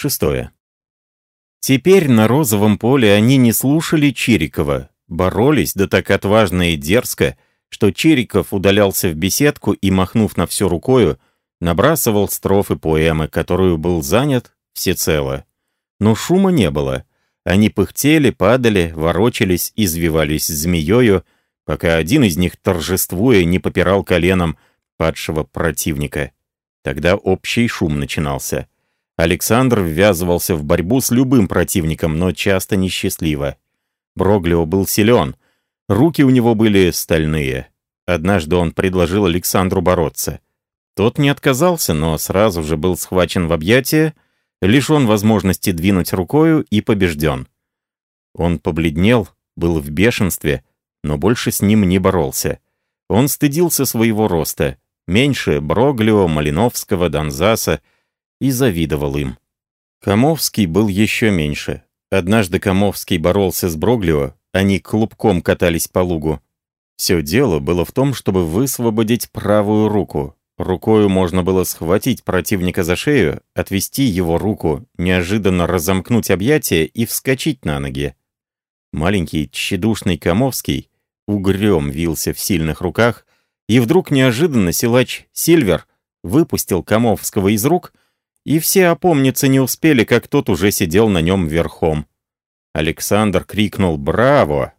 Шестое. Теперь на розовом поле они не слушали Чирикова, боролись, да так отважно и дерзко, что Чириков удалялся в беседку и, махнув на все рукою, набрасывал строфы поэмы, которую был занят всецело. Но шума не было. Они пыхтели, падали, ворочались, извивались змеёю, пока один из них, торжествуя, не попирал коленом падшего противника. Тогда общий шум начинался. Александр ввязывался в борьбу с любым противником, но часто несчастливо. Броглио был силен. Руки у него были стальные. Однажды он предложил Александру бороться. Тот не отказался, но сразу же был схвачен в объятия, лишен возможности двинуть рукою и побежден. Он побледнел, был в бешенстве, но больше с ним не боролся. Он стыдился своего роста, меньше Броглио, Малиновского, Донзаса, и завидовал им. Комовский был еще меньше. Однажды Комовский боролся с Броглио, они клубком катались по лугу. Все дело было в том, чтобы высвободить правую руку. Рукою можно было схватить противника за шею, отвести его руку, неожиданно разомкнуть объятия и вскочить на ноги. Маленький, тщедушный Комовский угрём вился в сильных руках, и вдруг неожиданно силач Сильвер выпустил Комовского из рук — и все опомниться не успели, как тот уже сидел на нем верхом. Александр крикнул «Браво!».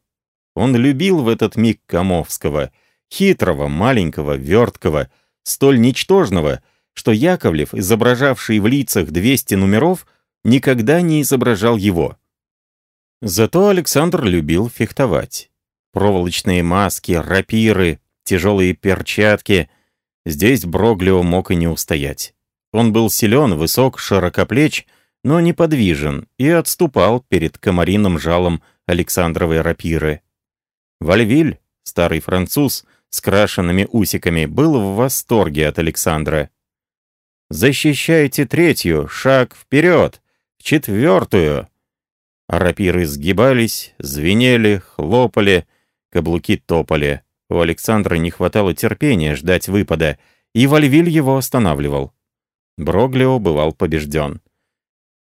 Он любил в этот миг Комовского, хитрого, маленького, верткого, столь ничтожного, что Яковлев, изображавший в лицах 200 номеров, никогда не изображал его. Зато Александр любил фехтовать. Проволочные маски, рапиры, тяжелые перчатки. Здесь Броглио мог и не устоять. Он был силен, высок, широкоплеч, но неподвижен и отступал перед комариным жалом Александровой рапиры. Вальвиль, старый француз, с крашенными усиками, был в восторге от Александра. «Защищайте третью, шаг вперед, четвертую!» рапиры сгибались, звенели, хлопали, каблуки топали. У Александра не хватало терпения ждать выпада, и Вальвиль его останавливал. Броглио бывал побежден.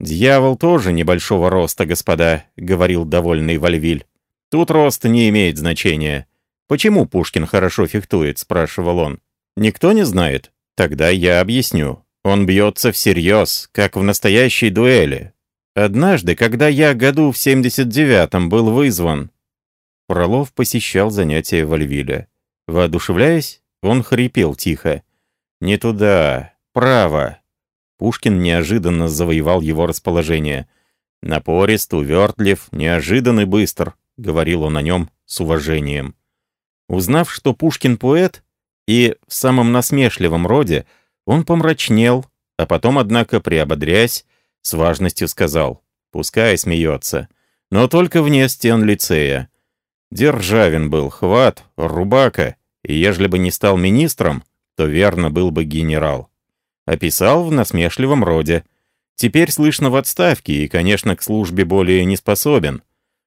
«Дьявол тоже небольшого роста, господа», — говорил довольный Вальвиль. «Тут рост не имеет значения. Почему Пушкин хорошо фехтует?» — спрашивал он. «Никто не знает? Тогда я объясню. Он бьется всерьез, как в настоящей дуэли. Однажды, когда я году в 79-м был вызван...» Фролов посещал занятия Вальвиля. Воодушевляясь, он хрипел тихо. «Не туда, право, Пушкин неожиданно завоевал его расположение. «Напорист, увертлив, неожиданный быстр», — говорил он о нем с уважением. Узнав, что Пушкин поэт, и в самом насмешливом роде, он помрачнел, а потом, однако, приободрясь, с важностью сказал, «Пускай смеется, но только вне стен лицея. Державин был, хват, рубака, и ежели бы не стал министром, то верно был бы генерал. Описал в насмешливом роде. Теперь слышно в отставке и, конечно, к службе более не способен.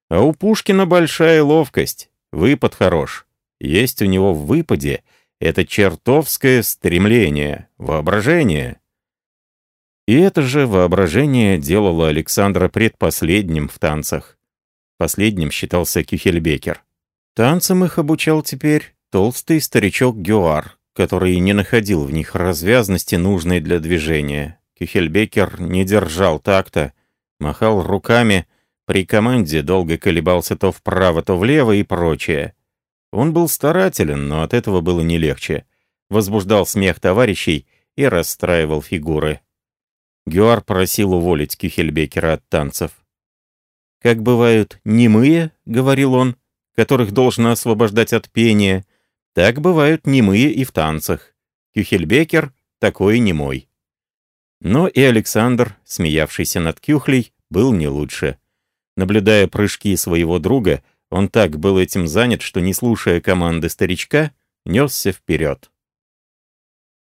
А у Пушкина большая ловкость, выпад хорош. Есть у него в выпаде это чертовское стремление, воображение. И это же воображение делало Александра предпоследним в танцах. Последним считался Кюхельбекер. Танцам их обучал теперь толстый старичок Гюар, который не находил в них развязности, нужной для движения. Кюхельбекер не держал такта, махал руками, при команде долго колебался то вправо, то влево и прочее. Он был старателен, но от этого было не легче. Возбуждал смех товарищей и расстраивал фигуры. Гюар просил уволить Кюхельбекера от танцев. «Как бывают немые, — говорил он, — которых должно освобождать от пения, — так бывают немые и в танцах. Кюхельбекер такой немой. Но и Александр, смеявшийся над Кюхлей, был не лучше. Наблюдая прыжки своего друга, он так был этим занят, что, не слушая команды старичка, несся вперед.